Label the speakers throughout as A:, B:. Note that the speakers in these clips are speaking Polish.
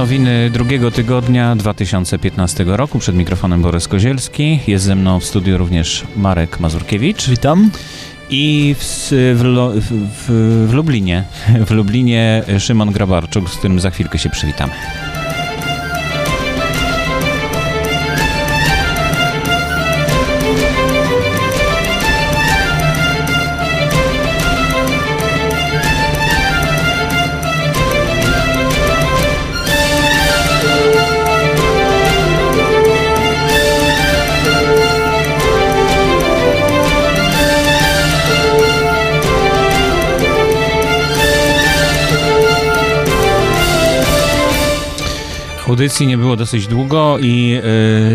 A: Nowiny drugiego tygodnia 2015 roku. Przed mikrofonem Borys Kozielski. Jest ze mną w studiu również Marek Mazurkiewicz.
B: Witam.
A: I w, w, w, w Lublinie, w Lublinie Szymon Grabarczuk, z którym za chwilkę się przywitamy. Audycji nie było dosyć długo i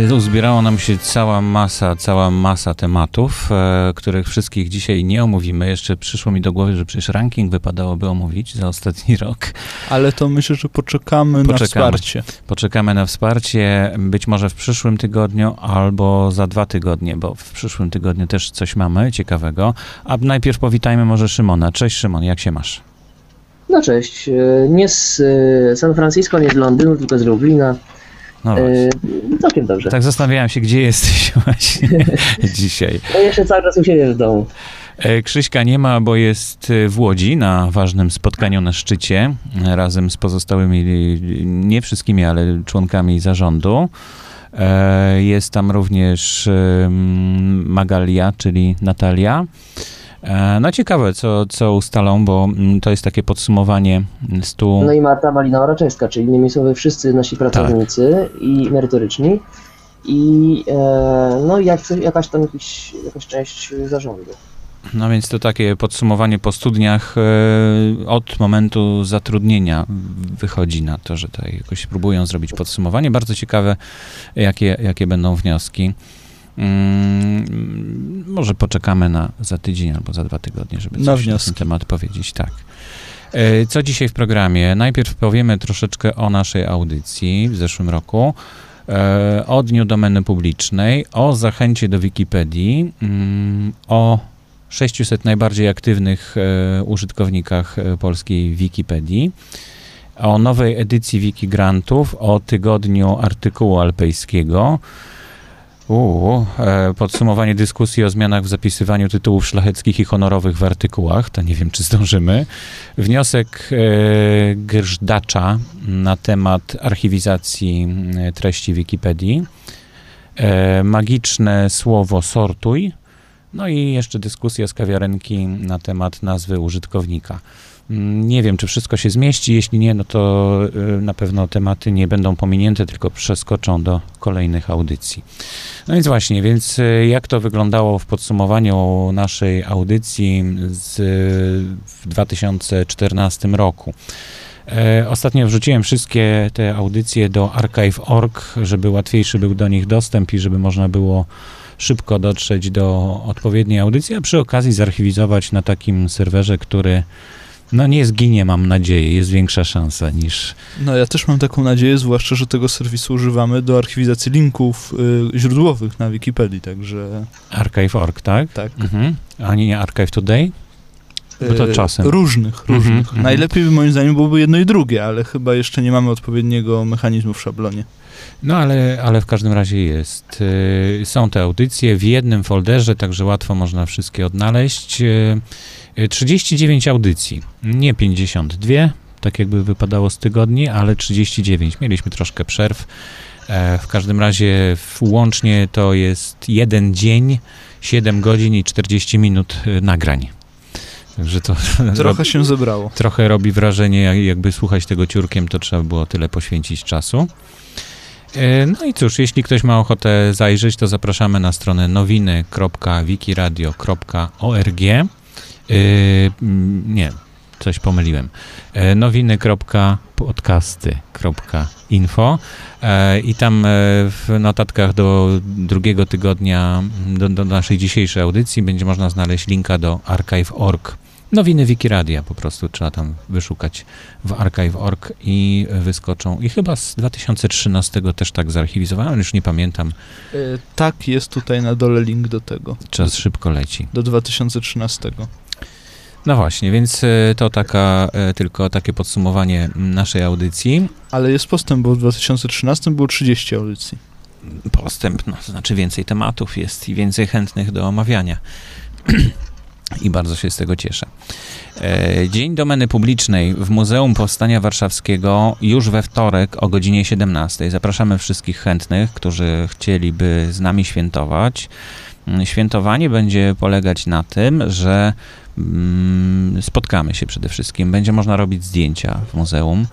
A: y, uzbierało nam się cała masa, cała masa tematów, y, których wszystkich dzisiaj nie omówimy. Jeszcze przyszło mi do głowy, że przecież ranking wypadałoby omówić za ostatni rok.
B: Ale to myślę, że poczekamy, poczekamy na wsparcie.
A: Poczekamy na wsparcie, być może w przyszłym tygodniu albo za dwa tygodnie, bo w przyszłym tygodniu też coś mamy ciekawego. A najpierw powitajmy może Szymona. Cześć Szymon, jak się masz?
C: No cześć. E, nie z e, San Francisco, nie z Londynu, tylko z Lublina. No e, całkiem dobrze.
A: Tak zastanawiałem się, gdzie jesteś właśnie dzisiaj.
C: No jeszcze cały czas u siebie w domu.
A: Krzyśka nie ma, bo jest w Łodzi na ważnym spotkaniu na szczycie razem z pozostałymi, nie wszystkimi, ale członkami zarządu. Jest tam również Magalia, czyli Natalia. E, no ciekawe, co, co ustalą, bo mm, to jest takie podsumowanie stu...
C: No i Marta Malina-Oraczewska, czyli innymi słowy wszyscy nasi pracownicy tak. i merytoryczni i e, no jak, jakaś tam jakiś, jakaś część zarządu.
A: No więc to takie podsumowanie po studniach e, od momentu zatrudnienia wychodzi na to, że tutaj jakoś próbują zrobić podsumowanie. Bardzo ciekawe, jakie, jakie będą wnioski. Hmm, może poczekamy na za tydzień albo za dwa tygodnie, żeby coś na ten temat powiedzieć. Tak. E, co dzisiaj w programie? Najpierw powiemy troszeczkę o naszej audycji w zeszłym roku, e, o Dniu Domeny Publicznej, o zachęcie do Wikipedii, mm, o 600 najbardziej aktywnych e, użytkownikach polskiej Wikipedii, o nowej edycji Wikigrantów, o tygodniu artykułu alpejskiego, Uuu, e, podsumowanie dyskusji o zmianach w zapisywaniu tytułów szlacheckich i honorowych w artykułach. To nie wiem, czy zdążymy. Wniosek e, Grzdacza na temat archiwizacji e, treści Wikipedii. E, magiczne słowo sortuj. No i jeszcze dyskusja z kawiarenki na temat nazwy użytkownika. Mm, nie wiem, czy wszystko się zmieści. Jeśli nie, no to y, na pewno tematy nie będą pominięte, tylko przeskoczą do kolejnych audycji. No więc właśnie, więc y, jak to wyglądało w podsumowaniu naszej audycji z, w 2014 roku? E, ostatnio wrzuciłem wszystkie te audycje do archive.org, żeby łatwiejszy był do nich dostęp i żeby można było szybko dotrzeć do odpowiedniej audycji, a przy okazji zarchiwizować na takim serwerze, który no nie zginie, mam nadzieję. Jest większa szansa niż...
B: No ja też mam taką nadzieję, zwłaszcza, że tego serwisu używamy do archiwizacji linków y, źródłowych na Wikipedii, także...
A: Archive.org, tak?
B: Tak.
A: Mhm. A nie Archive Today? Bo to y, czasem.
B: Różnych, mhm, różnych. Mhm, Najlepiej by moim zdaniem byłoby jedno i drugie, ale chyba jeszcze nie mamy odpowiedniego mechanizmu w szablonie.
A: No ale, ale w każdym razie jest. Y, są te audycje w jednym folderze, także łatwo można wszystkie odnaleźć. 39 audycji, nie 52, tak jakby wypadało z tygodni, ale 39. Mieliśmy troszkę przerw. E, w każdym razie łącznie to jest jeden dzień, 7 godzin i 40 minut e, nagrań.
B: Także to trochę robi, się zebrało.
A: Trochę robi wrażenie, jakby słuchać tego ciurkiem, to trzeba było tyle poświęcić czasu. E, no i cóż, jeśli ktoś ma ochotę zajrzeć, to zapraszamy na stronę nowiny.wikiradio.org. Yy, nie, coś pomyliłem. Yy, nowiny.podcasty.info yy, i tam w notatkach do drugiego tygodnia, do, do, naszej dzisiejszej audycji będzie można znaleźć linka do archive.org. Nowiny Wikiradia po prostu trzeba tam wyszukać w archive.org i wyskoczą. I chyba z 2013 też tak zarchiwizowałem, już nie pamiętam.
B: tak, jest tutaj na dole link do tego.
A: Czas szybko leci.
B: Do 2013.
A: No właśnie, więc to taka, tylko takie podsumowanie naszej audycji.
B: Ale jest postęp, bo w 2013 było 30 audycji.
A: Postęp, no to znaczy więcej tematów jest i więcej chętnych do omawiania. I bardzo się z tego cieszę. E, Dzień Domeny Publicznej w Muzeum Powstania Warszawskiego już we wtorek o godzinie 17. Zapraszamy wszystkich chętnych, którzy chcieliby z nami świętować. Świętowanie będzie polegać na tym, że spotkamy się przede wszystkim. Będzie można robić zdjęcia w muzeum.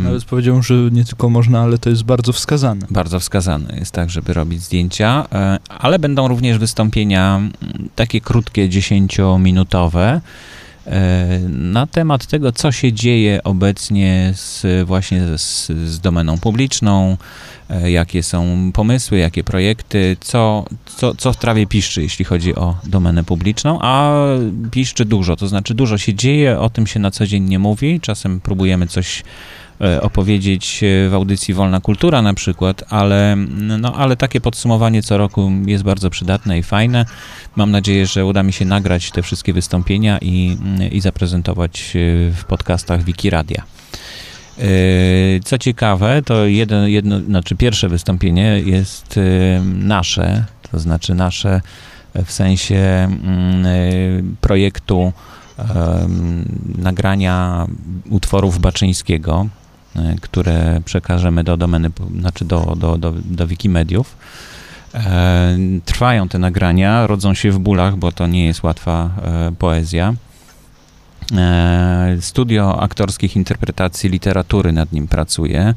B: Nawet powiedział, że nie tylko można, ale to jest bardzo wskazane.
A: Bardzo wskazane jest tak, żeby robić zdjęcia, e, ale będą również wystąpienia takie krótkie, dziesięciominutowe e, na temat tego, co się dzieje obecnie z, właśnie z, z domeną publiczną, E, jakie są pomysły, jakie projekty, co, co, co w trawie piszczy, jeśli chodzi o domenę publiczną, a piszczy dużo, to znaczy dużo się dzieje, o tym się na co dzień nie mówi, czasem próbujemy coś e, opowiedzieć e, w audycji Wolna Kultura na przykład, ale, no, ale takie podsumowanie co roku jest bardzo przydatne i fajne. Mam nadzieję, że uda mi się nagrać te wszystkie wystąpienia i, i zaprezentować w podcastach Wiki Radia. Yy, co ciekawe, to jeden, jedno, znaczy pierwsze wystąpienie jest nasze, to znaczy nasze w sensie mm, projektu nagrania utworów Baczyńskiego, które przekażemy do domeny, znaczy do, do, do, do Wikimediów. Trwają te nagrania, rodzą się w bólach, bo to nie jest łatwa poezja. E, studio aktorskich interpretacji literatury nad nim pracuje.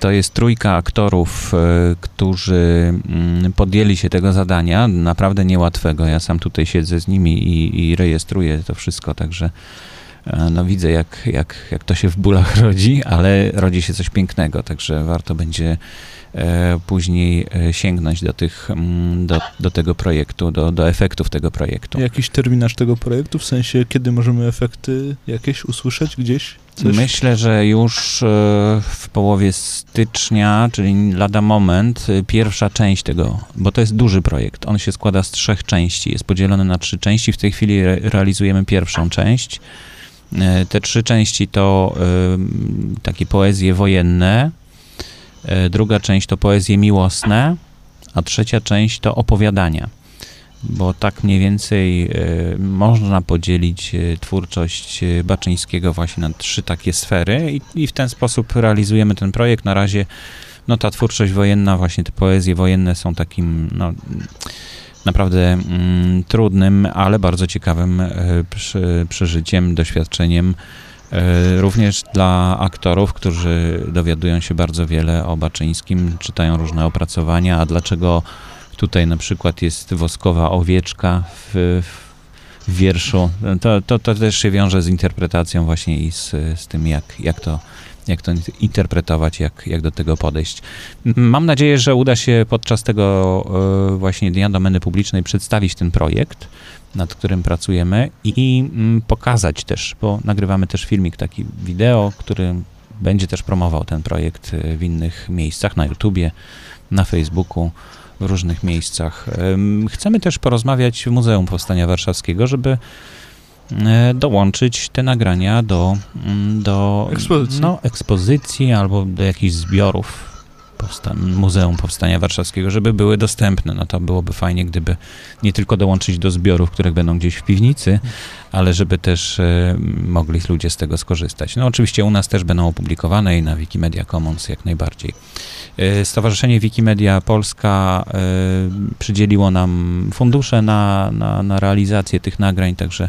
A: To jest trójka aktorów, e, którzy mm, podjęli się tego zadania, naprawdę niełatwego. Ja sam tutaj siedzę z nimi i, i rejestruję to wszystko, także e, no widzę, jak, jak, jak to się w bólach rodzi, ale rodzi się coś pięknego, także warto będzie E, później e, sięgnąć do, tych, mm, do, do tego projektu, do, do efektów tego projektu.
B: Jakiś terminarz tego projektu, w sensie kiedy możemy efekty jakieś usłyszeć gdzieś?
A: Coś? Myślę, że już e, w połowie stycznia, czyli lada moment, pierwsza część tego, bo to jest duży projekt. On się składa z trzech części, jest podzielony na trzy części. W tej chwili re realizujemy pierwszą część. Te trzy części to takie poezje wojenne, E, druga część to poezje miłosne, a trzecia część to opowiadania. Bo tak mniej więcej e, można podzielić e, twórczość Baczyńskiego właśnie na trzy takie sfery i, i w ten sposób realizujemy ten projekt. Na razie no, ta twórczość wojenna, właśnie te poezje wojenne są takim no, naprawdę mm, trudnym, ale bardzo ciekawym przy, przeżyciem, doświadczeniem E, również dla aktorów, którzy dowiadują się bardzo wiele o Baczyńskim, czytają różne opracowania, a dlaczego tutaj na przykład jest woskowa owieczka w, w wierszu, to, to, to też się wiąże z interpretacją właśnie i z, z tym, jak, jak to jak to interpretować, jak, jak do tego podejść. Mam nadzieję, że uda się podczas tego e, właśnie Dnia Domeny Publicznej przedstawić ten projekt nad którym pracujemy i mm, pokazać też, bo nagrywamy też filmik, taki wideo, który będzie też promował ten projekt e, w innych miejscach, na YouTubie, na Facebooku, w różnych miejscach. Chcemy też porozmawiać w Muzeum Powstania Warszawskiego, żeby dołączyć te nagrania do, mm, do
B: ekspozycji.
A: No, ekspozycji albo do jakichś zbiorów Powsta Muzeum Powstania Warszawskiego, żeby były dostępne. No to byłoby fajnie, gdyby nie tylko dołączyć do zbiorów, które będą gdzieś w piwnicy, ale żeby też e, mogli ludzie z tego skorzystać. No oczywiście u nas też będą opublikowane i na Wikimedia Commons jak najbardziej. E, Stowarzyszenie Wikimedia Polska e, przydzieliło nam fundusze na, na, na realizację tych nagrań, także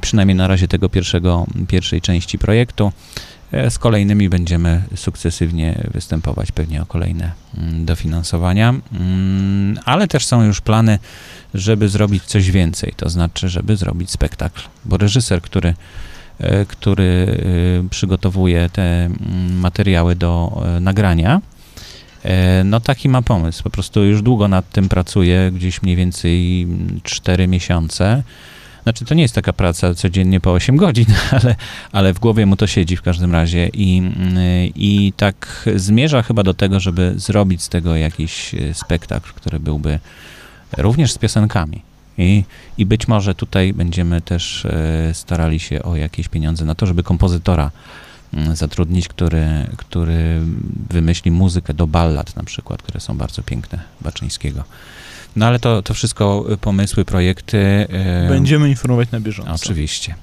A: przynajmniej na razie tego pierwszego, pierwszej części projektu. E, z kolejnymi będziemy sukcesywnie występować pewnie o kolejne mm, dofinansowania, mm, ale też są już plany, żeby zrobić coś więcej, to znaczy, żeby zrobić spektakl, bo reżyser, który, e, który e, przygotowuje te mm, materiały do nagrania, no taki ma pomysł. Po prostu już długo nad tym pracuje, gdzieś mniej więcej 4 miesiące. Znaczy, to nie jest taka praca codziennie po 8 godzin, ale, ale w głowie mu to siedzi w każdym razie i, i tak zmierza chyba do tego, żeby zrobić z tego jakiś e, spektakl, który byłby również z piosenkami. I, I być może tutaj będziemy też e, starali się o jakieś pieniądze na to, żeby kompozytora mm, zatrudnić, który, który wymyśli muzykę do ballad na przykład, które są bardzo piękne Baczyńskiego. No ale to, to wszystko pomysły, projekty.
B: Będziemy informować na bieżąco.
A: Oczywiście.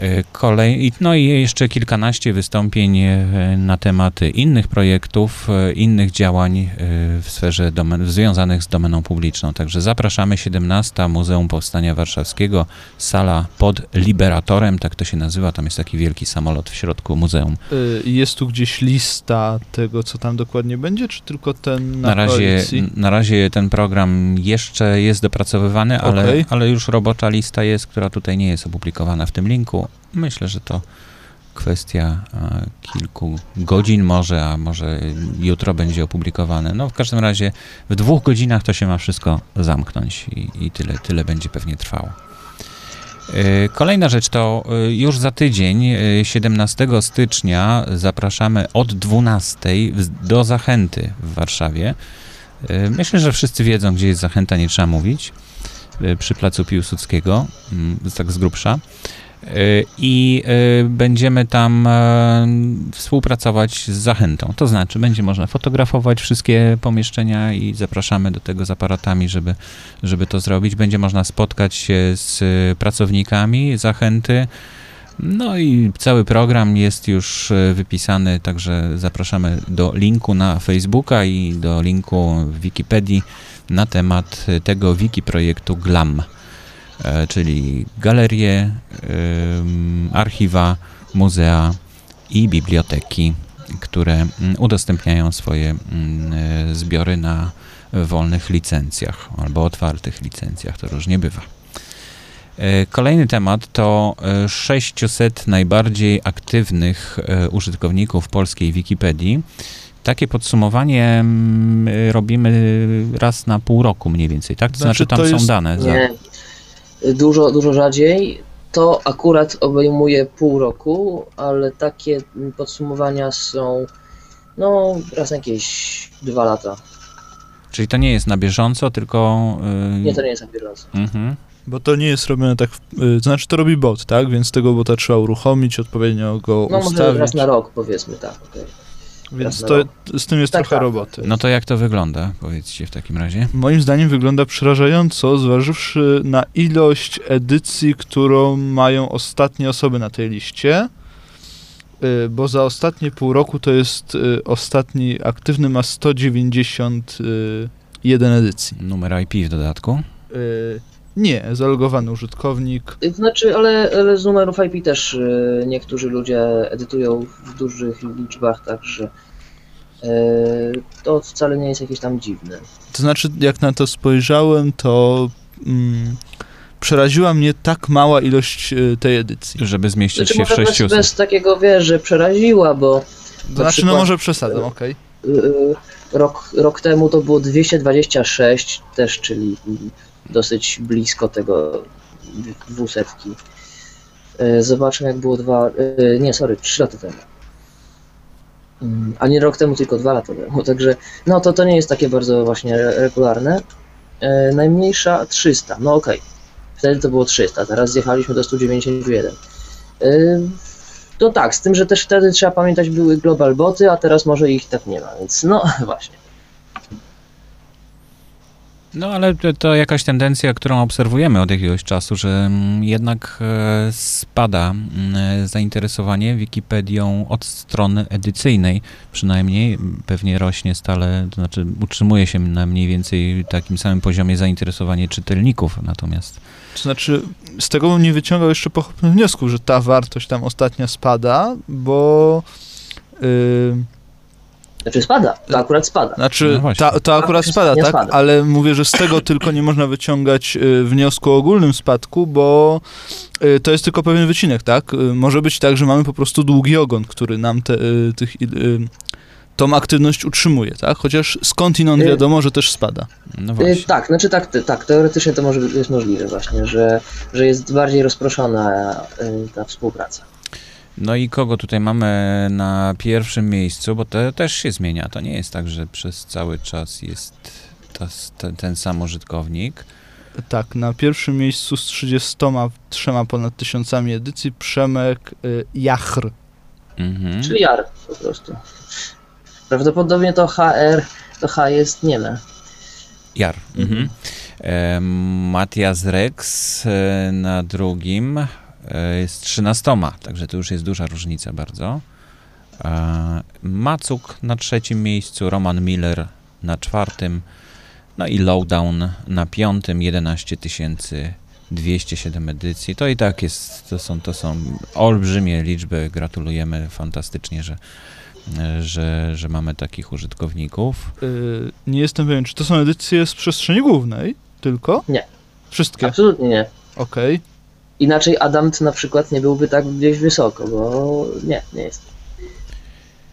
A: E, kolej, no i jeszcze kilkanaście wystąpień e, na tematy innych projektów, e, innych działań w sferze domen, związanych z domeną publiczną. Także zapraszamy 17 Muzeum Powstania Warszawskiego, sala pod Liberatorem, tak to się nazywa, tam jest taki wielki samolot w środku muzeum.
B: Jest tu gdzieś lista tego, co tam dokładnie będzie, czy tylko ten na,
A: na razie, na razie ten program jeszcze jest dopracowywany, ale, okay. ale już robocza lista jest, która tutaj nie jest opublikowana w tym linku. Myślę, że to kwestia e, kilku godzin może, a może jutro będzie opublikowane. No w każdym razie w dwóch godzinach to się ma wszystko zamknąć i, i tyle, tyle będzie pewnie trwało. E, kolejna rzecz to e, już za tydzień, 17 stycznia, zapraszamy od 12 do Zachęty w Warszawie. Myślę, że wszyscy wiedzą, gdzie jest Zachęta, nie trzeba mówić. Przy placu Piłsudskiego, mm, tak z grubsza. I y, będziemy tam e, współpracować z zachętą. To znaczy, będzie można fotografować wszystkie pomieszczenia i zapraszamy do tego z aparatami, żeby, żeby to zrobić. Będzie można spotkać się z pracownikami zachęty. No i cały program jest już e, wypisany, także zapraszamy do linku na Facebooka i do linku w Wikipedii na temat tego wiki projektu GLAM. E, czyli galerie, archiwa, muzea i biblioteki, które mm, udostępniają swoje mm, e, zbiory na wolnych licencjach albo otwartych licencjach, to różnie bywa. E, kolejny temat to 600 najbardziej aktywnych użytkowników polskiej Wikipedii. Takie podsumowanie mm, robimy raz na pół roku mniej więcej, tak? To znaczy, znaczy tam to są jest... dane.
C: Za... Nie, dużo, dużo rzadziej. To akurat obejmuje pół roku, ale takie podsumowania są no raz na jakieś dwa lata.
A: Czyli to nie jest na bieżąco, tylko...
C: Yy... Nie, to nie jest na bieżąco. Mhm.
B: Bo to nie jest robione tak, yy, to znaczy to robi bot, tak? Więc tego bota trzeba uruchomić, odpowiednio go no, ustawić. No może
C: raz na rok powiedzmy, tak, okej. Okay.
B: Więc to, z tym jest tak, trochę tak. roboty.
A: No to jak to wygląda, powiedzcie w takim razie?
B: Moim zdaniem wygląda przerażająco, zważywszy na ilość edycji, którą mają ostatnie osoby na tej liście, y, bo za ostatnie pół roku to jest y, ostatni aktywny ma 191 edycji.
A: Numer IP w dodatku?
B: Nie, zalogowany użytkownik.
C: Znaczy, ale, ale z numerów IP też y, niektórzy ludzie edytują w dużych liczbach, także y, to wcale nie jest jakieś tam dziwne.
B: To znaczy, jak na to spojrzałem, to mm, przeraziła mnie tak mała ilość y, tej edycji.
A: Żeby zmieścić znaczy, się w 600.
C: Bez, bez takiego, wiesz, że przeraziła, bo...
B: To znaczy, no przykład, no może przesadzam, okej. Okay.
C: Rok, rok temu to było 226 też, czyli dosyć blisko tego dwusetki. E, zobaczmy jak było dwa, e, nie sorry, trzy lata temu. Mm, a nie rok temu, tylko dwa lata temu, także no to to nie jest takie bardzo właśnie regularne. E, najmniejsza 300, no okej. Okay. Wtedy to było 300, teraz zjechaliśmy do 191. No tak, z tym, że też wtedy trzeba pamiętać były global boty, a teraz może ich tak nie ma, więc no właśnie.
A: No ale to jakaś tendencja, którą obserwujemy od jakiegoś czasu, że mm, jednak e, spada mm, zainteresowanie Wikipedią od strony edycyjnej, przynajmniej pewnie rośnie stale, to znaczy utrzymuje się na mniej więcej takim samym poziomie zainteresowanie czytelników natomiast.
B: To znaczy, z tego bym nie wyciągał jeszcze pochopnych wniosków, że ta wartość tam ostatnia spada, bo... Yy
C: znaczy spada, to akurat spada.
B: Znaczy, no ta, to akurat spada, tak? Spada. Ale mówię, że z tego tylko nie można wyciągać y, wniosku o ogólnym spadku, bo y, to jest tylko pewien wycinek, tak? Y, może być tak, że mamy po prostu długi ogon, który nam te, tych, tą aktywność utrzymuje, tak? Chociaż skądinąd wiadomo, że też spada.
C: No tak, znaczy tak, tak, teoretycznie to może jest możliwe właśnie, że, że jest bardziej rozproszona ta współpraca.
A: No i kogo tutaj mamy na pierwszym miejscu, bo to też się zmienia. To nie jest tak, że przez cały czas jest ta, ten, ten sam użytkownik.
B: Tak, na pierwszym miejscu z 33 ponad tysiącami edycji Przemek y, Jachr.
C: Mhm. Czyli Jar po prostu. Prawdopodobnie to HR, to H jest nieme.
A: Jar. Mhm. E, Matias Rex e, na drugim e, jest 13, także to już jest duża różnica bardzo. E, Macuk na trzecim miejscu, Roman Miller na czwartym, no i Lowdown na piątym, 11 207 edycji. To i tak jest, to są, to są olbrzymie liczby. Gratulujemy fantastycznie, że, że, że mamy takich użytkowników.
B: Yy, nie jestem pewien, czy to są edycje z przestrzeni głównej tylko?
C: Nie.
B: Wszystkie?
C: Absolutnie nie.
B: Okej. Okay.
C: Inaczej Adamt na przykład nie byłby tak gdzieś wysoko, bo nie, nie jest.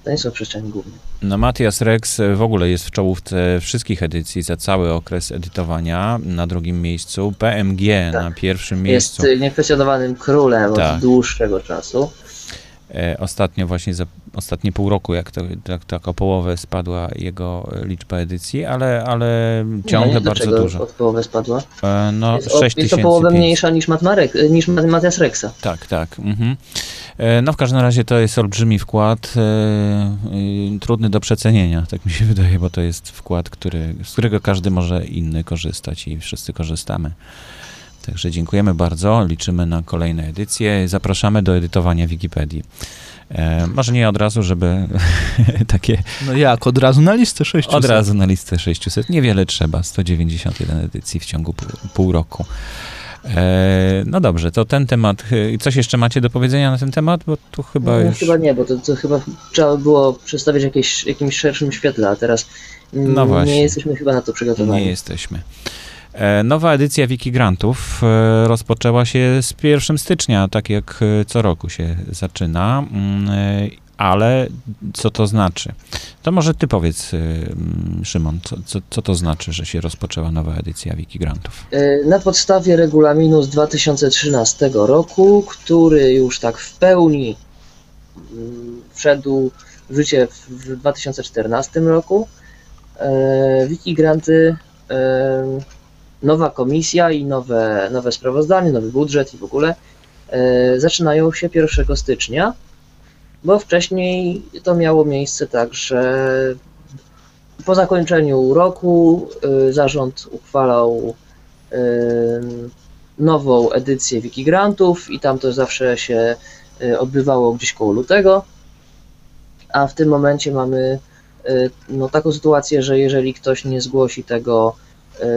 C: To nie są przestrzenie główne.
A: No Matias Rex w ogóle jest w czołówce wszystkich edycji za cały okres edytowania na drugim miejscu. PMG tak. na pierwszym miejscu.
C: Jest niekwestionowanym królem tak. od dłuższego czasu.
A: E, ostatnio właśnie za ostatnie pół roku, jak to, tak, tak o połowę spadła jego liczba edycji, ale, ale ciągle nie, bardzo dużo.
C: od spadła?
A: E, no, jest, 6
C: jest to połowę mniejsza niż, Matmarek, niż Matias Rexa.
A: Tak, tak. Mhm. E, no w każdym razie to jest olbrzymi wkład, e, trudny do przecenienia, tak mi się wydaje, bo to jest wkład, który, z którego każdy może inny korzystać i wszyscy korzystamy. Także dziękujemy bardzo, liczymy na kolejne edycje. Zapraszamy do edytowania Wikipedii. E, może nie od razu, żeby takie...
B: No jak, od razu na listę 600?
A: Od razu na listę 600. Niewiele trzeba, 191 edycji w ciągu pół, pół roku. E, no dobrze, to ten temat. E, coś jeszcze macie do powiedzenia na ten temat? Bo tu chyba no, już...
C: Chyba nie, bo to, to chyba trzeba było przedstawić jakieś, jakimś szerszym świetle, a teraz no nie jesteśmy chyba na to przygotowani.
A: Nie jesteśmy. E, nowa edycja Wikigrantów e, rozpoczęła się z 1 stycznia, tak jak e, co roku się zaczyna, mm, ale co to znaczy? To może ty powiedz, mm, Szymon, co, co, co to znaczy, że się rozpoczęła nowa edycja Wikigrantów?
C: Na podstawie regulaminu z 2013 roku, który już tak w pełni mm, wszedł w życie w 2014 roku, Wikigranty nowa komisja i nowe, nowe sprawozdanie, nowy budżet i w ogóle e, zaczynają się 1 stycznia, bo wcześniej to miało miejsce tak, że po zakończeniu roku e, zarząd uchwalał e, nową edycję Wikigrantów i tam to zawsze się odbywało gdzieś koło lutego, a w tym momencie mamy no, taką sytuację, że jeżeli ktoś nie zgłosi tego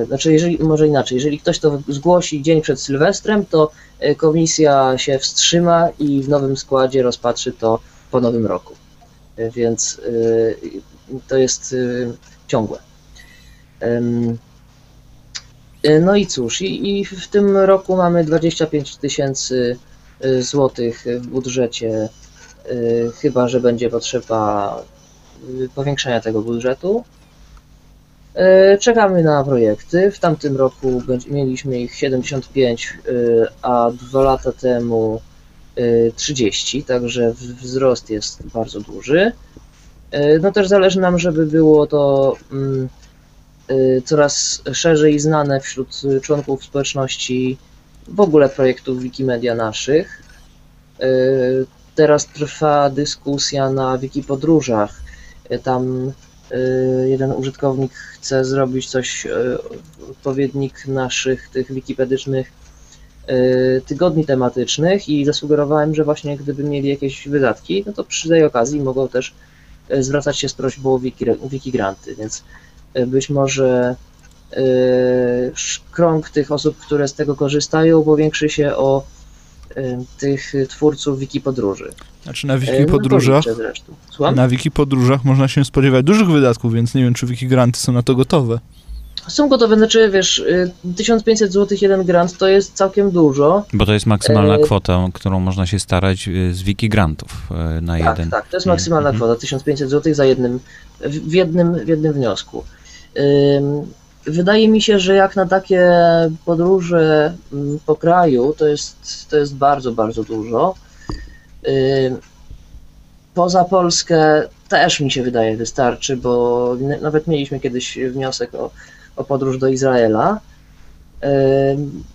C: znaczy, jeżeli, może inaczej, jeżeli ktoś to zgłosi dzień przed Sylwestrem, to e, komisja się wstrzyma i w nowym składzie rozpatrzy to po nowym roku. E, więc to jest ciągłe. No i cóż, i, i w tym roku mamy 25 tysięcy złotych w budżecie, chyba że będzie potrzeba powiększenia tego budżetu. E, czekamy na projekty. W tamtym roku mieliśmy ich 75, e, a dwa lata temu 30, e, także wzrost jest bardzo duży. No też zależy nam, żeby było to mm, coraz szerzej znane wśród członków społeczności w ogóle projektów Wikimedia naszych. Teraz trwa dyskusja na Wikipodróżach. Tam jeden użytkownik chce zrobić coś, y, odpowiednik naszych tych wikipedycznych y, tygodni tematycznych i zasugerowałem, że właśnie gdyby mieli jakieś wydatki, no to przy tej okazji mogą też zwracać się z prośbą o wiki, więc być może krąg tych osób, które z tego korzystają, powiększy się o tych twórców wiki podróży.
B: Znaczy na wiki podróżach, no na wiki podróżach można się spodziewać dużych wydatków, więc nie wiem, czy wiki granty są na to gotowe.
C: Są gotowe, znaczy wiesz, 1500 zł jeden grant to jest całkiem dużo.
A: Bo to jest maksymalna e... kwota, którą można się starać y, z wiki grantów y, na
C: tak,
A: jeden.
C: Tak, to jest maksymalna mhm. kwota, 1500 zł za jednym, w jednym, w jednym wniosku. Wydaje mi się, że jak na takie podróże mm, po kraju, to jest, to jest bardzo, bardzo dużo. Poza Polskę też mi się wydaje wystarczy, bo nawet mieliśmy kiedyś wniosek o, o podróż do Izraela.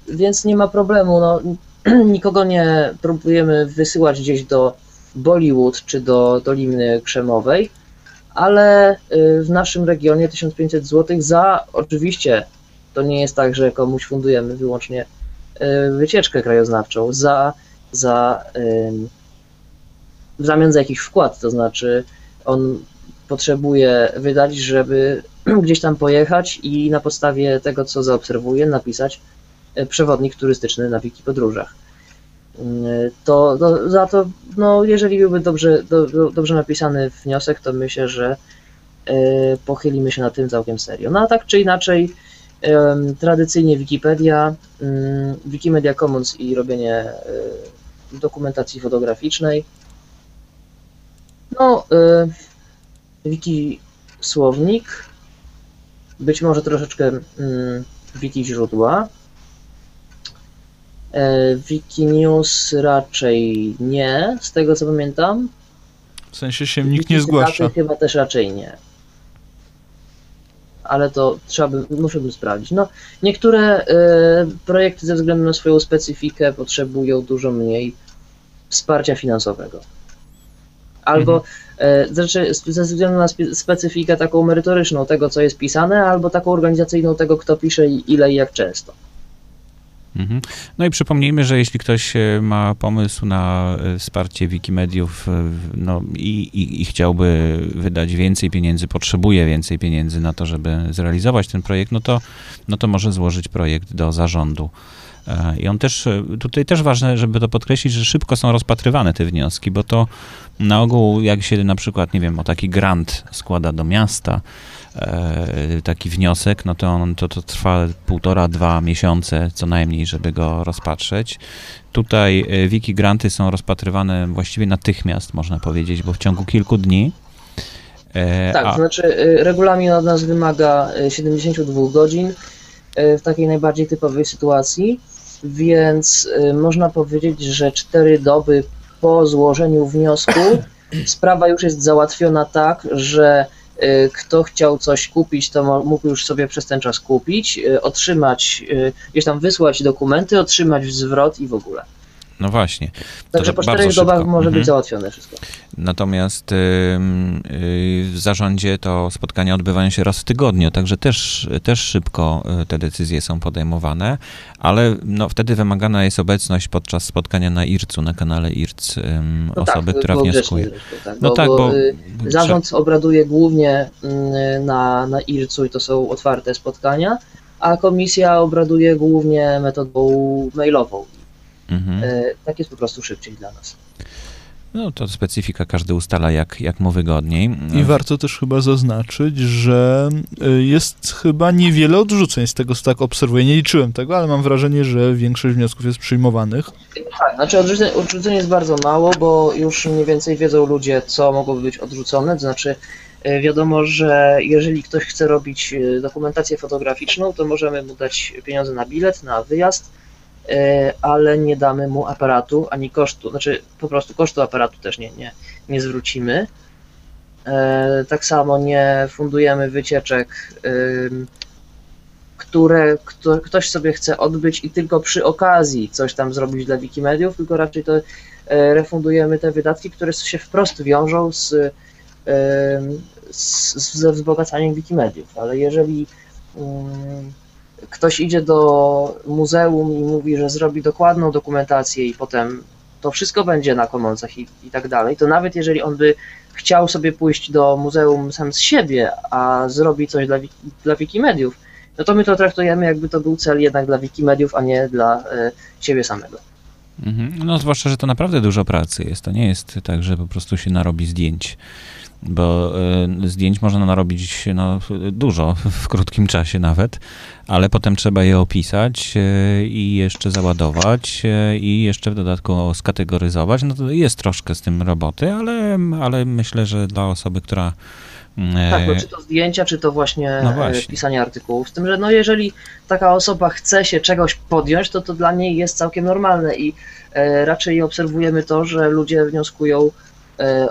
C: Więc nie ma problemu. No, nikogo nie próbujemy wysyłać gdzieś do Bollywood czy do Doliny Krzemowej, ale w naszym regionie 1500 zł za oczywiście to nie jest tak, że komuś fundujemy wyłącznie wycieczkę krajoznawczą, za, za w zamian za jakiś wkład, to znaczy on potrzebuje wydać, żeby gdzieś tam pojechać i na podstawie tego, co zaobserwuje, napisać e, przewodnik turystyczny na wiki podróżach. Mm, to, to, za to, no, jeżeli byłby dobrze, do, dobrze napisany wniosek, to myślę, że y, pochylimy się na tym całkiem serio. No a tak czy inaczej, tradycyjnie Wikipedia, y, Wikimedia Commons i robienie dokumentacji fotograficznej no, y, wiki słownik, być może troszeczkę y, wiki źródła. Y, wiki news raczej nie, z tego co pamiętam.
B: W sensie się nikt wiki nie zgłasza.
C: Chyba też raczej nie. Ale to trzeba by, muszę by sprawdzić. No, niektóre y, projekty ze względu na swoją specyfikę potrzebują dużo mniej wsparcia finansowego albo mhm. E, znaczy ze względu na specyfikę taką merytoryczną tego, co jest pisane, albo taką organizacyjną tego, kto pisze i ile i jak często.
A: Mhm. No i przypomnijmy, że jeśli ktoś e, ma pomysł na e, wsparcie Wikimediów no, i, i, i, chciałby wydać więcej pieniędzy, potrzebuje więcej pieniędzy na to, żeby zrealizować ten projekt, no to, no to może złożyć projekt do zarządu E, I on też, e, tutaj też ważne, żeby to podkreślić, że szybko są rozpatrywane te wnioski, bo to na ogół, jak się na przykład, nie wiem, o taki grant składa do miasta, e, taki wniosek, no to on to, to trwa półtora, dwa miesiące co najmniej, żeby go rozpatrzeć. Tutaj wiki granty są rozpatrywane właściwie natychmiast, można powiedzieć, bo w ciągu kilku dni.
C: Tak, a... znaczy regulamin od nas wymaga 72 godzin w takiej najbardziej typowej sytuacji więc można powiedzieć, że cztery doby po złożeniu wniosku sprawa już jest załatwiona tak, że kto chciał coś kupić, to mógł już sobie przez ten czas kupić, y, otrzymać, gdzieś tam wysłać dokumenty, otrzymać zwrot i w ogóle.
A: No właśnie.
C: Także po czterech dobach może mhm. być załatwione wszystko.
A: Natomiast y, y, w zarządzie to spotkania odbywają się raz w tygodniu, także też, też szybko y, te decyzje są podejmowane, ale no, wtedy wymagana jest obecność podczas spotkania na IRC-u, na kanale IRC no osoby, tak, która wnioskuje.
C: tak, no bo, tak, bo, bo zarząd trze... obraduje głównie na, na IRC-u i to są otwarte spotkania, a komisja obraduje głównie metodą mailową. Mhm. E, tak jest po prostu szybciej dla nas.
A: No to specyfika, każdy ustala jak, jak mu wygodniej.
B: I warto też chyba zaznaczyć, że e, jest chyba niewiele odrzuceń z tego, co tak obserwuję. Nie liczyłem tego, ale mam wrażenie, że większość wniosków jest przyjmowanych.
C: Tak, znaczy odrzuceń, odrzuceń jest bardzo mało, bo już mniej więcej wiedzą ludzie, co mogłoby być odrzucone. To znaczy e, wiadomo, że jeżeli ktoś chce robić dokumentację fotograficzną, to możemy mu dać pieniądze na bilet, na wyjazd, ale nie damy mu aparatu ani kosztu, znaczy po prostu kosztu aparatu też nie, nie, nie zwrócimy. E, tak samo nie fundujemy wycieczek, które ktoś sobie chce odbyć i tylko przy okazji coś tam zrobić dla Wikimediów, tylko raczej to e, refundujemy te wydatki, które się wprost wiążą z, z, ze wzbogacaniem Wikimediów. Ale jeżeli ktoś idzie do muzeum i mówi, że zrobi dokładną dokumentację i potem to wszystko będzie na Commonsach i, i tak dalej, to nawet jeżeli on by chciał sobie pójść do muzeum sam z siebie, a zrobi coś dla, dla Wikimediów, no to my to traktujemy jakby to był cel jednak dla Wikimediów, a nie dla y, siebie samego.
A: Mhm. No zwłaszcza, że to naprawdę dużo pracy jest. To nie jest tak, że po prostu się narobi zdjęć bo y, zdjęć można narobić no, dużo w krótkim czasie nawet, ale potem trzeba je opisać y, i jeszcze załadować y, i jeszcze w dodatku skategoryzować. No to jest troszkę z tym roboty, ale, ale myślę, że dla osoby, która
C: tak, bo czy to zdjęcia, czy to właśnie, no właśnie, pisanie artykułów. Z tym, że no jeżeli taka osoba chce się czegoś podjąć, to to dla niej jest całkiem normalne i raczej obserwujemy to, że ludzie wnioskują e,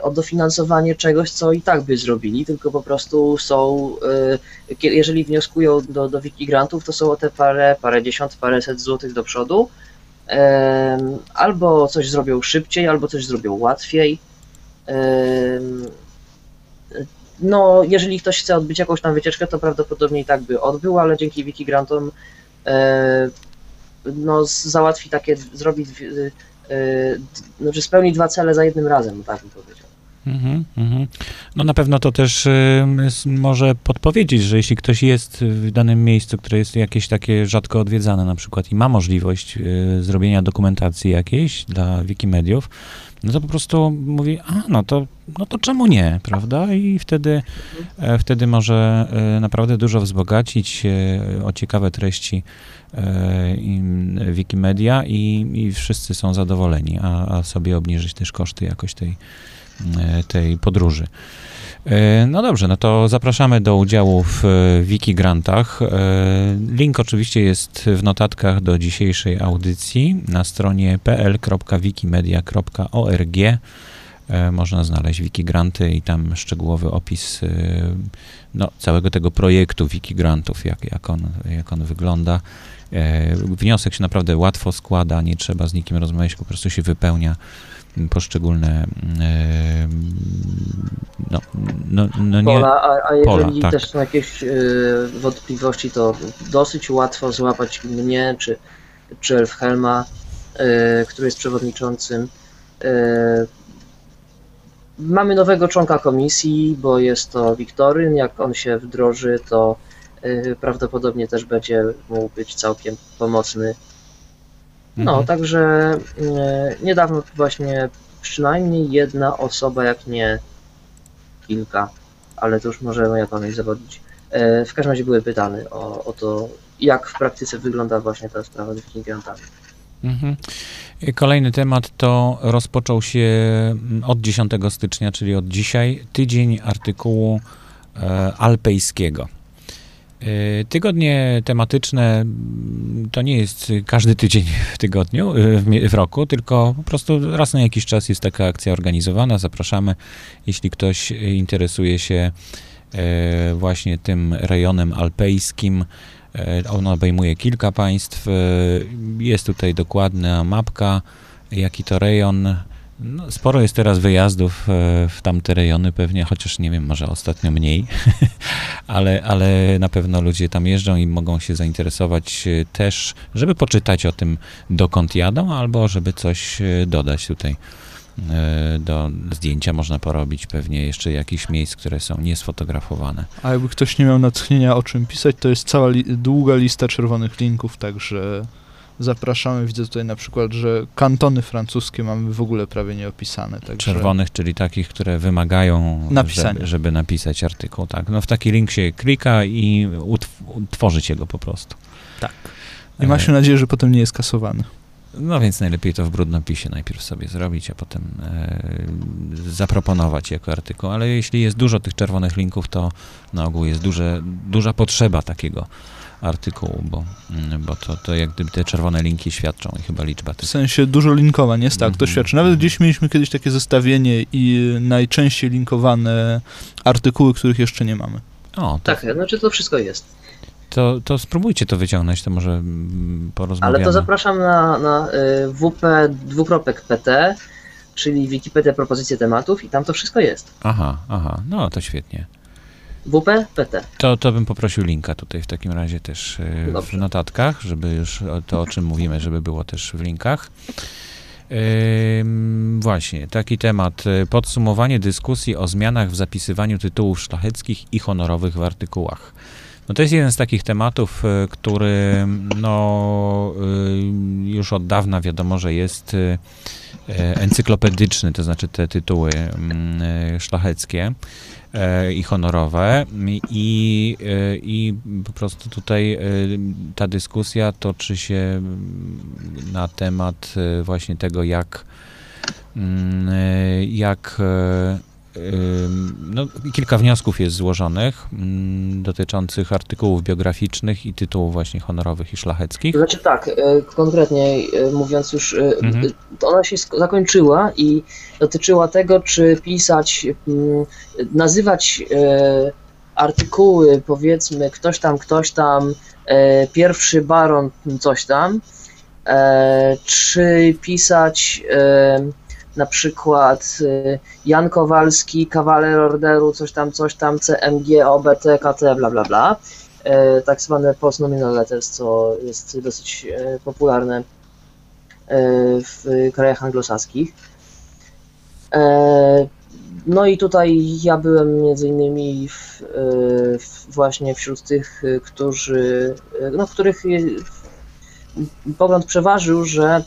C: o dofinansowanie czegoś, co i tak by zrobili, tylko po prostu są, e, jeżeli wnioskują do, do Wikigrantów, to są o te parę, parę dziesiąt, paręset złotych do przodu, albo coś zrobią szybciej, albo coś zrobią łatwiej. No, jeżeli ktoś chce odbyć jakąś tam wycieczkę, to prawdopodobnie i tak by odbył, ale dzięki Wikigrantom no, załatwi takie, zrobi, znaczy spełni dwa cele za jednym razem, no tak bym powiedział. Mm -hmm.
A: No na pewno to też y, może podpowiedzieć, że jeśli ktoś jest w danym miejscu, które jest jakieś takie rzadko odwiedzane na przykład i ma możliwość y, zrobienia dokumentacji jakiejś dla Wikimediów, no to po prostu mówi, a no to, no to czemu nie, prawda? I wtedy, mhm. wtedy może e, naprawdę dużo wzbogacić o ciekawe treści e, Wikimedia i, i wszyscy są zadowoleni, a, a sobie obniżyć też koszty jakoś tej, e, tej podróży. E, no dobrze, no to zapraszamy do udziału w e, Wiki Grantach. E, link oczywiście jest w notatkach do dzisiejszej audycji na stronie pl.wikimedia.org. Można znaleźć Wikigranty i tam szczegółowy opis no, całego tego projektu Wikigrantów, jak, jak, on, jak on wygląda. Wniosek się naprawdę łatwo składa, nie trzeba z nikim rozmawiać, po prostu się wypełnia poszczególne e,
C: no, no, no nie, pola, a, a jeżeli pola, tak. też są jakieś e, wątpliwości, to dosyć łatwo złapać mnie czy, czy Elfhelma, e, który jest przewodniczącym. Mamy nowego członka komisji, bo jest to Wiktoryn. Jak on się wdroży, to prawdopodobnie też będzie mógł być całkiem pomocny no, mhm. także e, niedawno właśnie przynajmniej jedna osoba, jak nie kilka, ale to już może moja pamięć zawodzić. E, w każdym razie były pytane o, o to, jak w praktyce wygląda właśnie ta sprawa z grantami. Mhm.
A: Kolejny temat to rozpoczął się mm, od 10 stycznia, czyli od dzisiaj, tydzień artykułu e, alpejskiego. E, tygodnie tematyczne mm, to nie jest każdy tydzień w tygodniu, e, w, roku, tylko po prostu raz na jakiś czas jest taka akcja organizowana. Zapraszamy, jeśli ktoś interesuje się e, właśnie tym rejonem alpejskim. On obejmuje kilka państw. Jest tutaj dokładna mapka, jaki to rejon. No, sporo jest teraz wyjazdów e, w tamte rejony, pewnie, chociaż nie wiem, może ostatnio mniej, ale, ale na pewno ludzie tam jeżdżą i mogą się zainteresować e, też, żeby poczytać o tym, dokąd jadą, albo żeby coś e, dodać tutaj. Do zdjęcia można porobić pewnie jeszcze jakichś miejsc, które są niesfotografowane.
B: A jakby ktoś nie miał natchnienia o czym pisać, to jest cała li długa lista czerwonych linków, także zapraszamy. Widzę tutaj na przykład, że kantony francuskie mamy w ogóle prawie nieopisane.
A: Także... Czerwonych, czyli takich, które wymagają, żeby, żeby, napisać artykuł. Tak. No w taki link się klika i utworzyć jego po prostu.
B: Tak. I ma się nadzieję, że potem nie jest kasowany.
A: No więc najlepiej to w brudnopisie najpierw sobie zrobić, a potem e, zaproponować jako artykuł. Ale jeśli jest dużo tych czerwonych linków, to na ogół jest duże, duża potrzeba takiego artykułu, bo, mm, bo to, to jak gdyby te czerwone linki świadczą i chyba liczba tych...
B: W sensie dużo linkowań jest, tak, to mhm. świadczy. Nawet gdzieś mieliśmy kiedyś takie zestawienie i najczęściej linkowane artykuły, których jeszcze nie mamy.
C: O, to... Tak, znaczy to wszystko jest.
A: To, to spróbujcie to wyciągnąć, to może mm, porozmawiamy.
C: Ale to zapraszam na, na y, WP dwukropek PT, czyli Wikipedia propozycje tematów i tam to wszystko jest.
A: Aha, aha, no to świetnie.
C: WP, PT.
A: To, to bym poprosił linka tutaj w takim razie też e, Dobrze. w notatkach, żeby już to, o czym mówimy, żeby było też w linkach. Yy, właśnie, taki temat. Podsumowanie dyskusji o zmianach w zapisywaniu tytułów szlacheckich i honorowych w artykułach. No to jest jeden z takich tematów, e, który no, już od dawna wiadomo, że jest encyklopedyczny, to znaczy te tytuły szlacheckie. E, i honorowe i, e, i po prostu tutaj e, ta dyskusja toczy się na temat właśnie tego, jak, mm, jak no, kilka wniosków jest złożonych mm, dotyczących artykułów biograficznych i tytułów właśnie honorowych i szlacheckich.
C: Znaczy tak, e, konkretnie e, mówiąc już, e, mhm. ona się zakończyła i dotyczyła tego, czy pisać, mm, nazywać artykuły, powiedzmy, ktoś tam, ktoś tam, pierwszy baron, coś tam, czy pisać na przykład y, Jan Kowalski, kawaler orderu, coś tam, coś tam, CMG, OBT, KT, bla, bla, bla. E, tak zwane postnominal letters, co jest dosyć e, popularne w krajach anglosaskich. No i tutaj ja byłem między innymi w, w właśnie wśród tych, którzy, no, których pogląd przeważył, że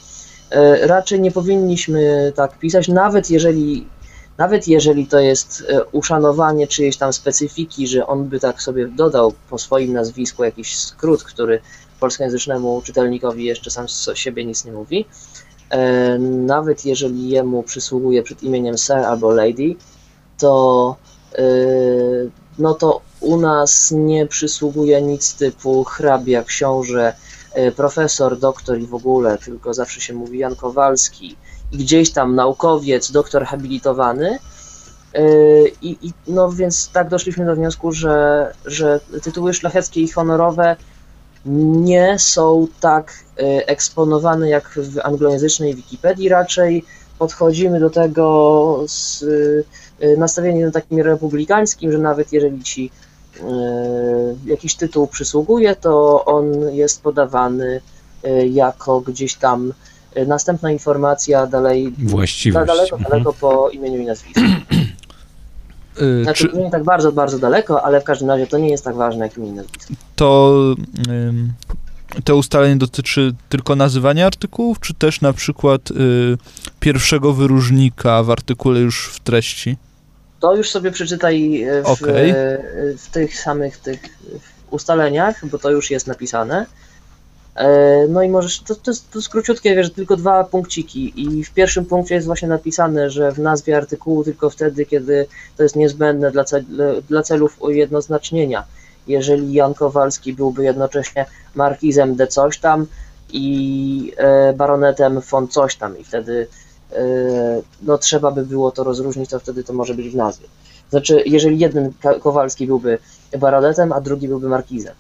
C: raczej nie powinniśmy tak pisać, nawet jeżeli, nawet jeżeli to jest e, uszanowanie czyjejś tam specyfiki, że on by tak sobie dodał po swoim nazwisku jakiś skrót, który polskojęzycznemu czytelnikowi jeszcze sam z siebie nic nie mówi. E, nawet jeżeli jemu przysługuje przed imieniem Sir albo Lady, to no to u nas nie przysługuje nic typu hrabia, książę, E, profesor, doktor i w ogóle, tylko zawsze się mówi Jan Kowalski i gdzieś tam naukowiec, doktor habilitowany. E, I, I, no więc tak doszliśmy do wniosku, że, że tytuły szlacheckie i honorowe nie są tak e, eksponowane jak w anglojęzycznej Wikipedii. Raczej podchodzimy do tego z nastawieniem takim republikańskim, że nawet jeżeli ci E, jakiś tytuł przysługuje, to on jest podawany e, jako gdzieś tam e, następna informacja dalej,
A: Właściwość.
C: daleko, daleko mhm. po imieniu i nazwisku. Znaczy, Czy... nie tak bardzo, bardzo daleko, ale w każdym razie to nie jest tak ważne jak imię i nazwisko.
B: To to ustalenie dotyczy tylko nazywania artykułów, czy też na przykład y, pierwszego wyróżnika w artykule już w treści?
C: To już sobie przeczytaj e, w, okay. E, w tych samych tych ustaleniach, bo to już jest napisane. E, no i możesz, to, to, jest, to jest króciutkie, wiesz, tylko dwa punkciki i w pierwszym punkcie jest właśnie napisane, że w nazwie artykułu tylko wtedy, kiedy to jest niezbędne dla, cel, dla celów ujednoznacznienia. Jeżeli Jan Kowalski byłby jednocześnie markizem de coś tam i baronetem von coś tam i wtedy no trzeba by było to rozróżnić, to wtedy to może być w nazwie. Znaczy, jeżeli jeden Kowalski byłby baronetem, a drugi byłby markizem.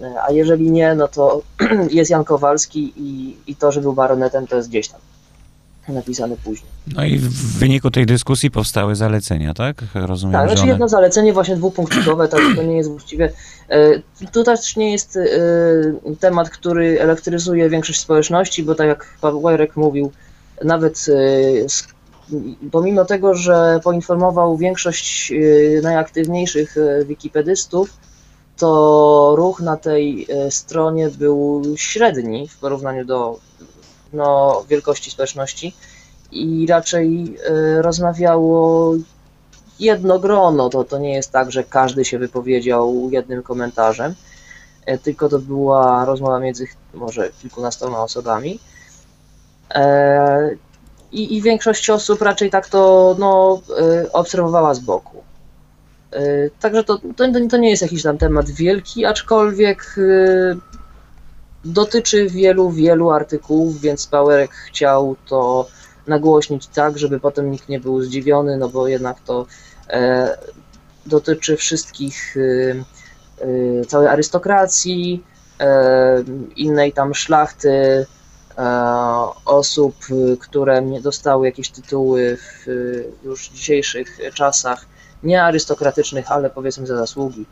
C: E, a jeżeli nie, no to jest Jan Kowalski i, i to, że był baronetem, to jest gdzieś tam napisane później.
A: No i w wyniku tej dyskusji powstały zalecenia, tak?
C: Rozumiem, tak, znaczy one... jedno zalecenie właśnie dwupunktowe, to, to nie jest właściwie... E, tu też nie jest temat, który elektryzuje większość społeczności, bo tak jak Paweł Łajrek mówił, nawet y, pomimo tego, że poinformował większość y, najaktywniejszych y, wikipedystów, to ruch na tej stronie był średni w porównaniu do no, wielkości społeczności i raczej rozmawiało jedno grono. To, to nie jest tak, że każdy się wypowiedział jednym komentarzem, tylko to była rozmowa między może kilkunastoma osobami. E, I, I większość osób raczej tak to no, e, obserwowała z boku. E, także to, to, to nie jest jakiś tam temat wielki, aczkolwiek dotyczy wielu, wielu artykułów, więc Bauerek chciał to nagłośnić tak, żeby potem nikt nie był zdziwiony, no bo jednak to dotyczy wszystkich, całej arystokracji, innej tam szlachty, E, osób, które nie dostały jakieś tytuły w już dzisiejszych czasach, nie arystokratycznych, ale powiedzmy za zasługi,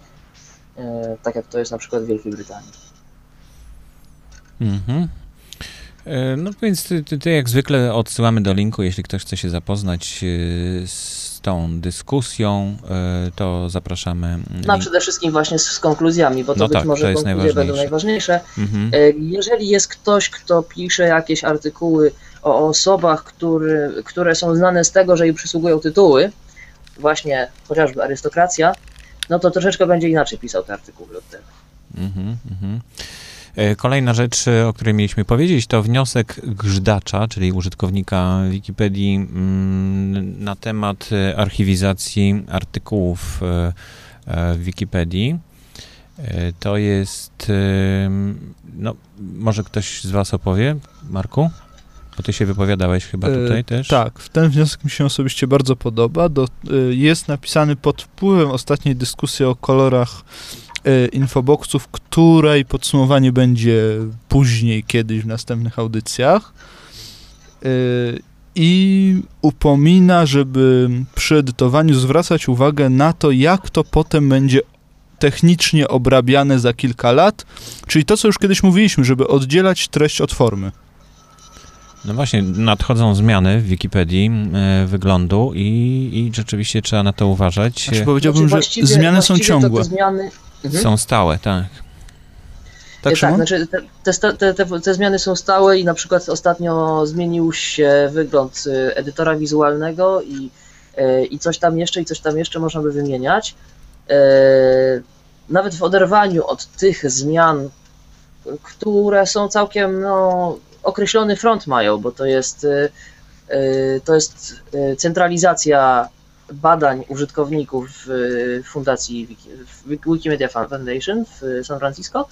C: e, tak jak to jest na przykład w Wielkiej Brytanii.
A: Mhm. E, no więc ty, jak zwykle odsyłamy do linku, jeśli ktoś chce się zapoznać z tą dyskusją, e, to zapraszamy.
C: No przede wszystkim właśnie z, z konkluzjami, bo to no być tak, może to konkluzje będą najważniejsze. Mhm. E, jeżeli jest ktoś, kto pisze jakieś artykuły o osobach, który, które są znane z tego, że im przysługują tytuły, właśnie chociażby arystokracja, no to troszeczkę będzie inaczej pisał te artykuły od tego. Mhm, mhm.
A: Kolejna rzecz, o której mieliśmy powiedzieć, to wniosek grzdacza, czyli użytkownika Wikipedii mm, na temat archiwizacji artykułów w Wikipedii. To jest, no, może ktoś z Was opowie, Marku? Bo ty się wypowiadałeś chyba tutaj e, też.
B: Tak, ten wniosek mi się osobiście bardzo podoba. Do, e, jest napisany pod wpływem ostatniej dyskusji o kolorach e, infoboxów, której podsumowanie będzie później, kiedyś w następnych audycjach. E, I upomina, żeby przy edytowaniu zwracać uwagę na to, jak to potem będzie technicznie obrabiane za kilka lat, czyli to, co już kiedyś mówiliśmy, żeby oddzielać treść od formy.
A: No właśnie, nadchodzą zmiany w Wikipedii e, wyglądu i, i rzeczywiście trzeba na to uważać.
B: Znaczy powiedziałbym, znaczy, że zmiany są ciągłe. Te zmiany...
A: Mhm. Są stałe, tak.
C: Tak, tak znaczy te, te, te, te, zmiany są stałe i na przykład ostatnio zmienił się wygląd y, edytora wizualnego i, y, i coś tam jeszcze, i coś tam jeszcze można by wymieniać. Y, nawet w oderwaniu od tych zmian, które są całkiem no, określony front mają, bo to jest, to jest centralizacja badań użytkowników fundacji Wikimedia Foundation w San Francisco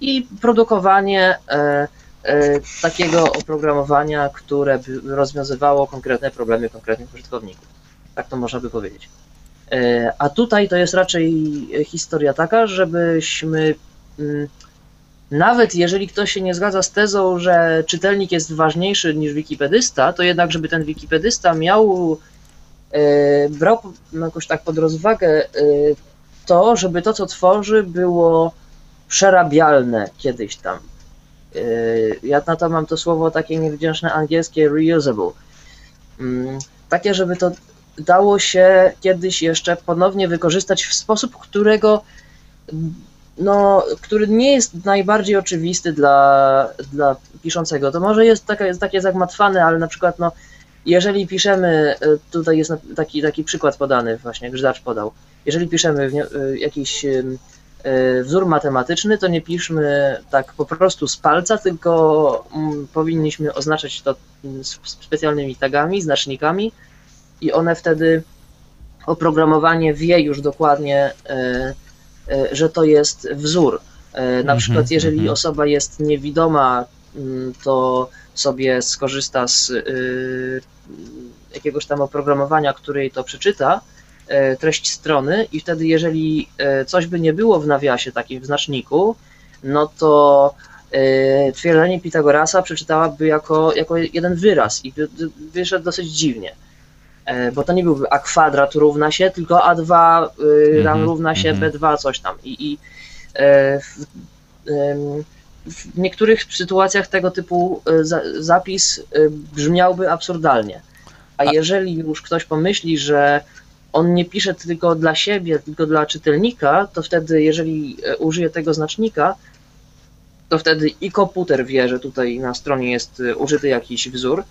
C: i produkowanie e, e, takiego oprogramowania, które by rozwiązywało konkretne problemy konkretnych użytkowników. Tak to można by powiedzieć. E, a tutaj to jest raczej historia taka, żebyśmy mm, nawet jeżeli ktoś się nie zgadza z tezą, że czytelnik jest ważniejszy niż wikipedysta, to jednak, żeby ten wikipedysta miał, brał jakoś tak pod rozwagę e, to, żeby to, co tworzy, było przerabialne kiedyś tam. E, ja na to mam to słowo takie niewdzięczne angielskie reusable. Mm, takie, żeby to dało się kiedyś jeszcze ponownie wykorzystać w sposób, którego no, który nie jest najbardziej oczywisty dla, dla piszącego. To może jest, taka, jest takie zagmatwane, ale na przykład, no, jeżeli piszemy, e, tutaj jest taki, taki przykład podany, właśnie Grzdacz podał, jeżeli piszemy e, jakiś e, wzór matematyczny, to nie piszmy tak po prostu z palca, tylko mm, powinniśmy oznaczać to mm, specjalnymi tagami, znacznikami i one wtedy oprogramowanie wie już dokładnie, że to jest wzór. Na mhm, przykład, jeżeli mhm. osoba jest niewidoma, mm, to sobie skorzysta z e, jakiegoś tam oprogramowania, które jej to przeczyta, treść strony, i wtedy, jeżeli coś by nie było w nawiasie takim w znaczniku, no to twierdzenie Pitagorasa przeczytałaby jako, jako jeden wyraz i wyszedł dosyć dziwnie. E, bo to nie byłby a kwadrat równa się, tylko a2 y, tam mm -hmm, równa się -hmm. b2 coś tam. I, i e, w, w, niektórych sytuacjach tego typu e, zapis brzmiałby absurdalnie. A jeżeli już ktoś pomyśli, że on nie pisze tylko dla siebie, tylko dla czytelnika, to wtedy, jeżeli użyje tego znacznika, to wtedy i komputer wie, że tutaj na stronie jest użyty jakiś wzór,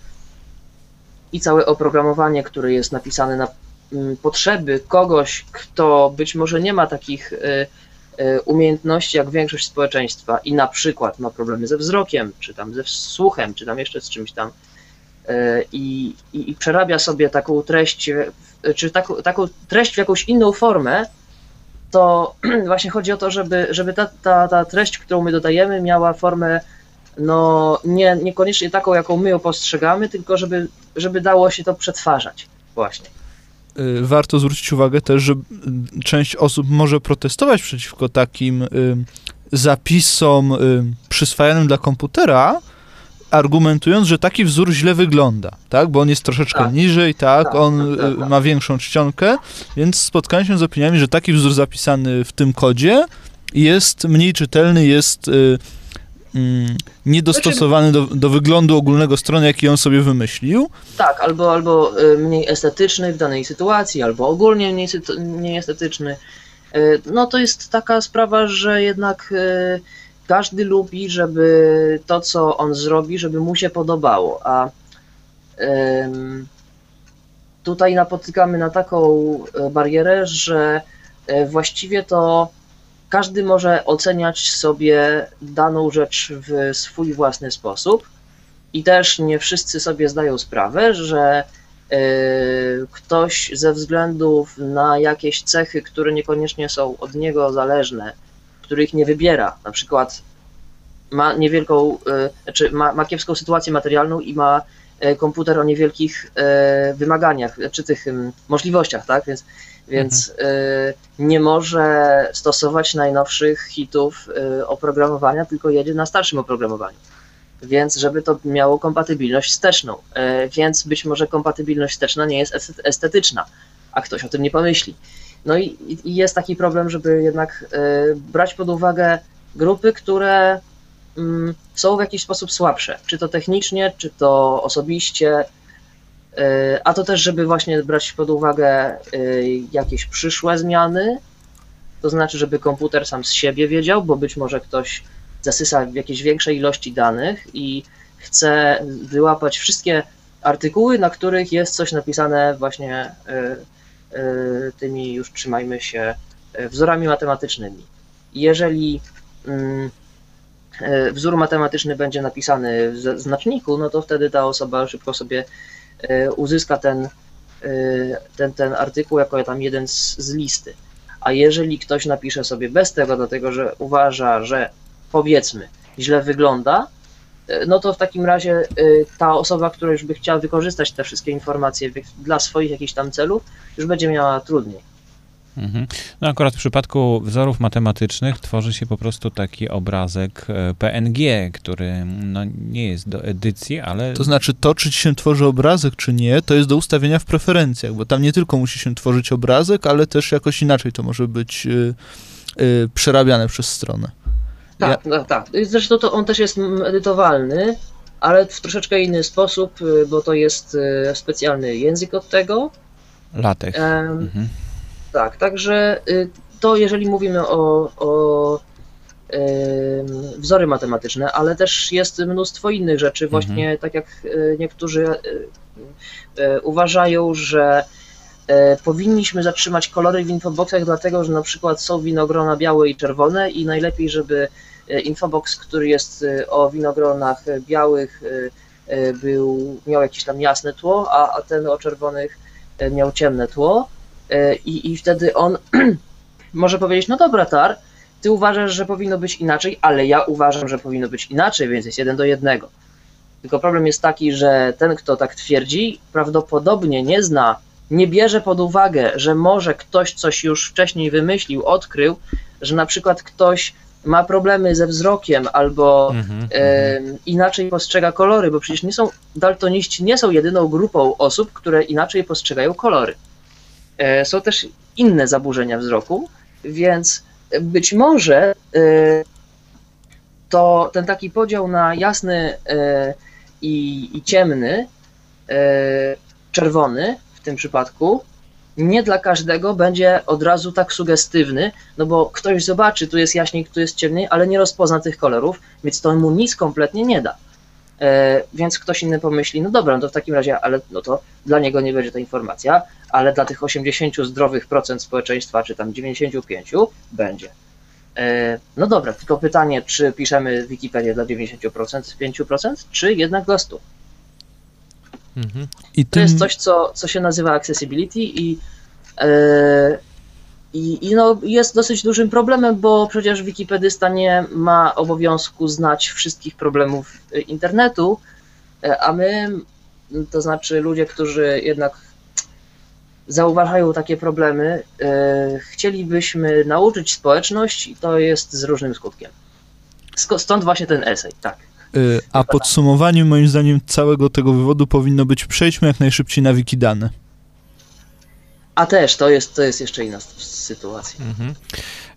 C: i całe oprogramowanie, które jest napisane na mm, potrzeby kogoś, kto być może nie ma takich umiejętności jak większość społeczeństwa i na przykład ma problemy ze wzrokiem, czy tam ze słuchem, czy tam jeszcze z czymś tam y, i, i, i przerabia sobie taką treść, czy taką, taką treść w jakąś inną formę, to właśnie chodzi o to, żeby, żeby ta, ta, ta treść, którą my dodajemy, miała formę no nie, niekoniecznie taką, jaką my ją postrzegamy, tylko żeby, żeby dało się to przetwarzać właśnie.
B: Y, warto zwrócić uwagę też, że część osób może protestować przeciwko takim y, zapisom y, przyswajanym dla komputera, argumentując, że taki wzór źle wygląda, tak? Bo on jest troszeczkę tak. niżej, tak? tak on tak, tak, tak. ma większą czcionkę, więc spotkałem się z opiniami, że taki wzór zapisany w tym kodzie jest mniej czytelny, jest mm, niedostosowany do, do wyglądu ogólnego strony, jaki on sobie wymyślił.
C: Tak, albo, albo y, mniej estetyczny w danej sytuacji, albo ogólnie mniej, mniej estetyczny. Y, no to jest taka sprawa, że jednak y, każdy lubi, żeby to, co on zrobi, żeby mu się podobało, a tutaj napotykamy na taką barierę, że właściwie to każdy może oceniać sobie daną rzecz w swój własny sposób i też nie wszyscy sobie zdają sprawę, że e, ktoś ze względów na jakieś cechy, które niekoniecznie są od niego zależne, których nie wybiera, na przykład ma niewielką, e, znaczy ma, ma kiepską sytuację materialną i ma e, komputer o niewielkich wymaganiach, czy tych możliwościach, tak? Więc, więc mhm. nie może stosować najnowszych hitów oprogramowania, tylko jedzie na starszym oprogramowaniu więc żeby to miało kompatybilność wsteczną. E, więc być może kompatybilność wsteczna nie jest estetyczna, a ktoś o tym nie pomyśli. No i, i jest taki problem, żeby jednak brać pod uwagę grupy, które mm, są w jakiś sposób słabsze, czy to technicznie, czy to osobiście, a to też, żeby właśnie brać pod uwagę jakieś przyszłe zmiany, to znaczy, żeby komputer sam z siebie wiedział, bo być może ktoś zasysa w jakiejś większej ilości danych i chce wyłapać wszystkie artykuły, na których jest coś napisane właśnie e, e, tymi już trzymajmy się e, wzorami matematycznymi. Jeżeli mm, wzór matematyczny będzie napisany w znaczniku, no to wtedy ta osoba szybko sobie uzyska ten, ten, ten artykuł jako tam jeden z, z listy. A jeżeli ktoś napisze sobie bez tego, dlatego że uważa, że powiedzmy, źle wygląda, e, no to w takim razie ta osoba, która już by chciała wykorzystać te wszystkie informacje dla swoich jakichś tam celów, już będzie miała trudniej.
A: Mhm. No akurat w przypadku wzorów matematycznych tworzy się po prostu taki obrazek e, PNG, który no, nie jest do edycji, ale...
B: To znaczy to, czy ci się tworzy obrazek, czy nie, to jest do ustawienia w preferencjach, bo tam nie tylko musi się tworzyć obrazek, ale też jakoś inaczej to może być yy, yy, przerabiane przez stronę.
C: Tak, ja... tak, tak. Zresztą to on też jest edytowalny, ale w troszeczkę inny sposób, y, bo to jest y, specjalny język od tego.
A: Latek.
C: mhm. Tak, także y, to jeżeli mówimy o, o wzory matematyczne, ale też jest mnóstwo innych rzeczy, mhm. właśnie mhm. tak jak niektórzy uważają, że powinniśmy zatrzymać kolory w infoboxach, dlatego że na przykład są winogrona białe i czerwone i najlepiej, żeby infobox, który jest o winogronach białych, był, miał jakieś tam jasne tło, a, a ten o czerwonych miał ciemne tło. I, I wtedy on może powiedzieć, no dobra, Tar, ty uważasz, że powinno być inaczej, ale ja uważam, że powinno być inaczej, więc jest jeden do jednego. Tylko problem jest taki, że ten, kto tak twierdzi, prawdopodobnie nie zna, nie bierze pod uwagę, że może ktoś coś już wcześniej wymyślił, odkrył, że na przykład ktoś ma problemy ze wzrokiem albo mm-hmm, e, inaczej postrzega kolory, bo przecież nie są, daltoniści nie są jedyną grupą osób, które inaczej postrzegają kolory. E, są też inne zaburzenia wzroku, więc być może e, to ten taki podział na jasny e, i, i, ciemny, czerwony w tym przypadku, nie dla każdego będzie od razu tak sugestywny, no bo ktoś zobaczy, tu jest jaśniej, tu jest ciemniej, ale nie rozpozna tych kolorów, więc to mu nic kompletnie nie da. E, więc ktoś inny pomyśli, no dobra, no to w takim razie, ale no to dla niego nie będzie ta informacja, ale dla tych 80 zdrowych procent społeczeństwa, czy tam 95 będzie. E, no dobra, tylko pytanie, czy piszemy Wikipedię dla 90%, 5%, czy jednak dla 100%? Mhm. I to tym... jest coś, co, co się nazywa accessibility i, yy, i, i no, jest dosyć dużym problemem, bo przecież wikipedysta nie ma obowiązku znać wszystkich problemów internetu, e, a my, to znaczy ludzie, którzy jednak zauważają takie problemy, yy, chcielibyśmy nauczyć społeczność i to jest z różnym skutkiem. Stąd właśnie ten esej, tak.
B: Y, a podsumowaniem moim zdaniem całego tego wywodu powinno być przejdźmy jak najszybciej na Wikidane.
C: A też, to jest, to jest jeszcze inna sytuacja. Mhm.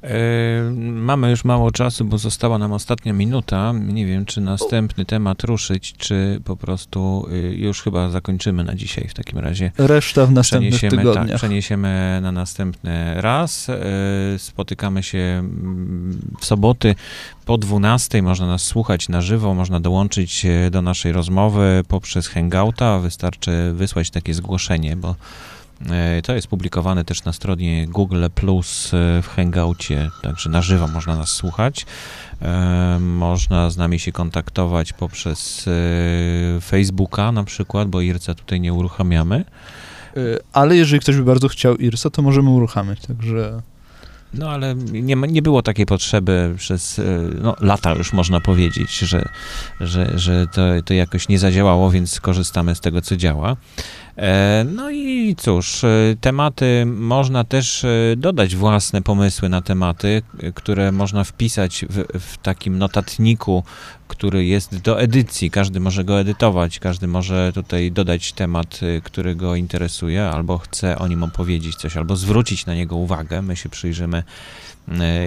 A: E, mamy już mało czasu, bo została nam ostatnia minuta. Nie wiem, czy następny temat ruszyć, czy po prostu y, już chyba zakończymy na dzisiaj w takim razie.
B: Reszta w następnych przeniesiemy, tygodniach. Tak,
A: przeniesiemy na następny raz. E, spotykamy się mm, w soboty po 12. Można nas słuchać na żywo, można dołączyć do naszej rozmowy poprzez Hangouta. Wystarczy wysłać takie zgłoszenie, bo To jest publikowane też na stronie Google Plus w Hangoucie, także na żywo można nas słuchać. Można z nami się kontaktować poprzez Facebooka na przykład, bo IRCA tutaj nie uruchamiamy.
B: Ale jeżeli ktoś by bardzo chciał IRSA, to możemy uruchamiać, także...
A: No ale nie, nie było takiej potrzeby przez no, lata już można powiedzieć, że, że, że to, to jakoś nie zadziałało, więc korzystamy z tego, co działa. E, no i cóż, e, tematy można też e, dodać własne pomysły na tematy, które można wpisać w, w, takim notatniku, który jest do edycji. Każdy może go edytować, każdy może tutaj dodać temat, który go interesuje, albo chce o nim opowiedzieć coś, albo zwrócić na niego uwagę. My się przyjrzymy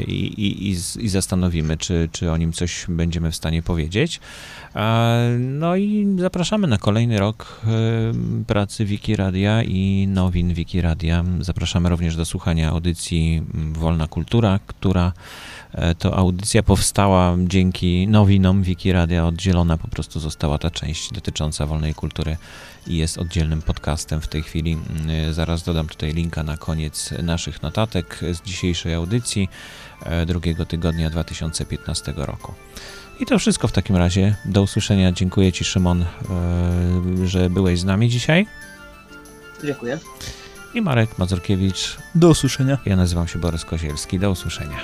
A: i, i, i, i zastanowimy, czy, czy o nim coś będziemy w stanie powiedzieć. No i zapraszamy na kolejny rok pracy Wiki Radia i nowin Wiki Radia. Zapraszamy również do słuchania audycji Wolna Kultura, która e, to audycja powstała dzięki nowinom Wiki Radia. Oddzielona po prostu została ta część dotycząca wolnej kultury i jest oddzielnym podcastem w tej chwili. Zaraz dodam tutaj linka na koniec naszych notatek z dzisiejszej audycji e, drugiego tygodnia 2015 roku. I to wszystko w takim razie. Do usłyszenia. Dziękuję Ci, Szymon, e, że byłeś z nami dzisiaj.
C: Dziękuję.
A: I Marek Mazurkiewicz.
B: Do usłyszenia.
A: Ja nazywam się Borys Kozielski. Do usłyszenia.